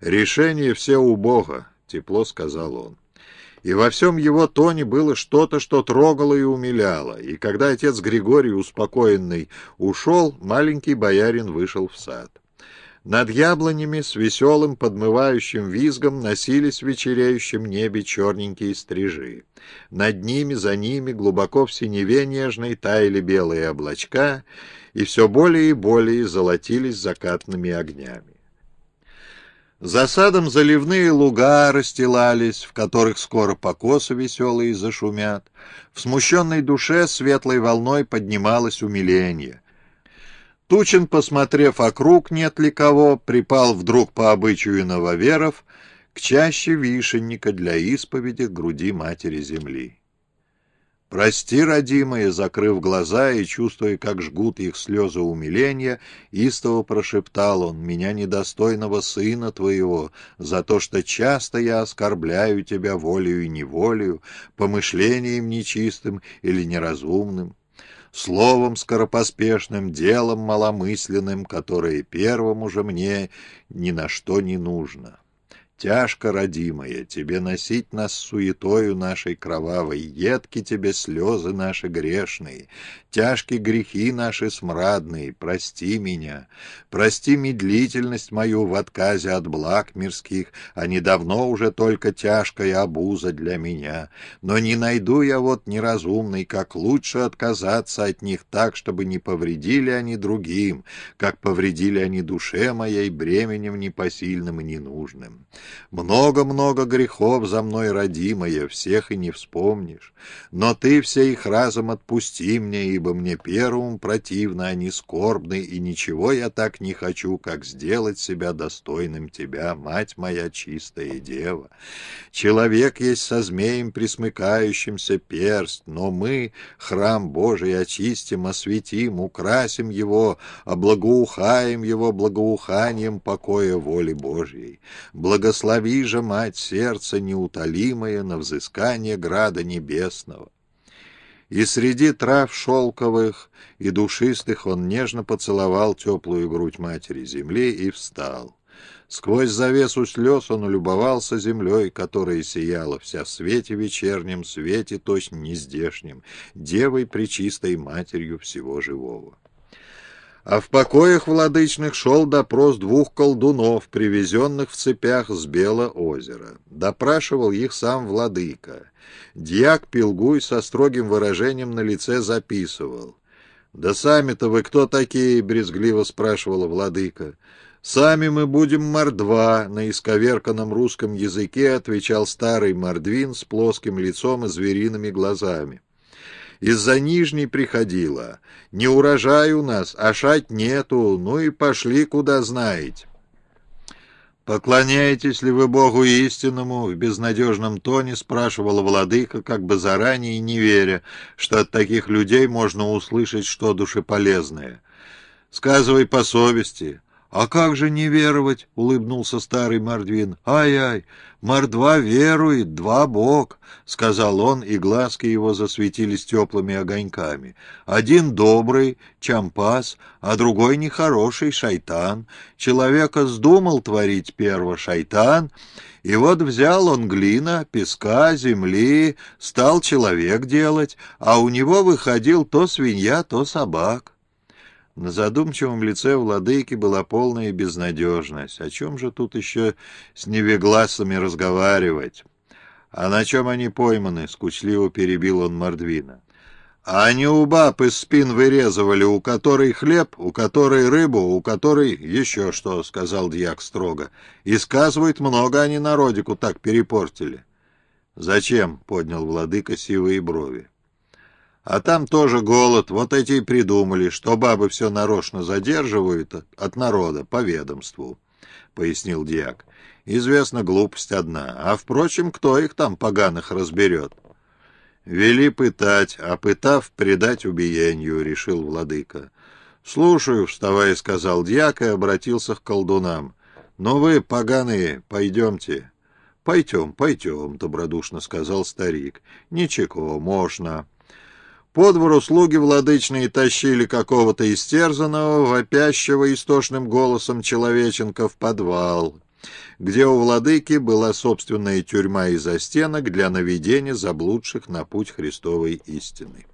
«Решение все у Бога», — тепло сказал он. И во всем его тоне было что-то, что трогало и умиляло. И когда отец Григорий, успокоенный, ушел, маленький боярин вышел в сад. Над яблонями с веселым подмывающим визгом носились в вечереющем небе черненькие стрижи. Над ними, за ними, глубоко в синеве нежной таяли белые облачка, и все более и более золотились закатными огнями. За садом заливные луга расстилались, в которых скоро покосы веселые зашумят. В смущенной душе светлой волной поднималось умиление. Тучин, посмотрев округ, нет ли кого, припал вдруг по обычаю нововеров к чаще вишенника для исповеди груди Матери Земли. «Прости, родимые!» — закрыв глаза и чувствуя, как жгут их слезы умиления, истово прошептал он, «Меня недостойного сына твоего, за то, что часто я оскорбляю тебя волею и неволею, помышлением нечистым или неразумным, словом скоропоспешным, делом маломысленным, которое первому же мне ни на что не нужно». Тяжко, родимая, тебе носить нас суетою нашей кровавой, едки тебе слезы наши грешные, тяжкие грехи наши смрадные, прости меня, прости медлительность мою в отказе от благ мирских, они давно уже только тяжкая обуза для меня, но не найду я вот неразумный, как лучше отказаться от них так, чтобы не повредили они другим, как повредили они душе моей бременем непосильным и ненужным. Много-много грехов за мной, родимая, всех и не вспомнишь. Но ты все их разом отпусти мне, ибо мне первым противно, они скорбны, и ничего я так не хочу, как сделать себя достойным тебя, мать моя чистая дева. Человек есть со змеем присмыкающимся перст, но мы храм Божий очистим, осветим, украсим его, облагоухаем его благоуханием покоя воли Божьей. Благослови же, мать, сердце неутолимое на взыскание града небесного. И среди трав шелковых и душистых он нежно поцеловал теплую грудь матери земли и встал. Сквозь завесу слез он улюбовался землей, которая сияла вся в свете вечернем, свете точно нездешнем, девой пречистой матерью всего живого. А в покоях владычных шел допрос двух колдунов, привезенных в цепях с Бела озера. Допрашивал их сам владыка. Дьяк Пилгуй со строгим выражением на лице записывал. «Да сами-то вы кто такие?» — брезгливо спрашивала владыка. «Сами мы будем мордва», — на исковерканном русском языке отвечал старый мордвин с плоским лицом и звериными глазами. Из-за Нижней приходила. Не урожай у нас, а шать нету, ну и пошли куда знаете. «Поклоняетесь ли вы Богу истинному?» — в безнадежном тоне спрашивала владыка, как бы заранее не веря, что от таких людей можно услышать что душеполезное. «Сказывай по совести, «А как же не веровать?» — улыбнулся старый Мордвин. «Ай-ай, Мордва верует, два бог», — сказал он, и глазки его засветились теплыми огоньками. «Один добрый, чампас, а другой нехороший, шайтан. Человека сдумал творить перво шайтан, и вот взял он глина, песка, земли, стал человек делать, а у него выходил то свинья, то собак». На задумчивом лице владыки была полная безнадежность. О чем же тут еще с невегласами разговаривать? А на чем они пойманы? Скучливо перебил он Мордвина. А они у баб из спин вырезывали, у которой хлеб, у которой рыбу, у которой еще что, — сказал дьяк строго. И сказывают, много они народику так перепортили. Зачем? — поднял владыка сивые брови. А там тоже голод. Вот эти и придумали, что бабы все нарочно задерживают от народа по ведомству, — пояснил дьяк. Известна глупость одна. А, впрочем, кто их там поганых разберет? Вели пытать, а пытав, предать убиению, — решил владыка. Слушаю, вставая, сказал дьяк и обратился к колдунам. Ну вы, поганые, пойдемте. Пойдем, пойдем, — добродушно сказал старик. Ничего, можно. По двору слуги владычные тащили какого-то истерзанного, вопящего истошным голосом человеченка в подвал. где у владыки была собственная тюрьма и застенок для наведения заблудших на путь Христовой истины.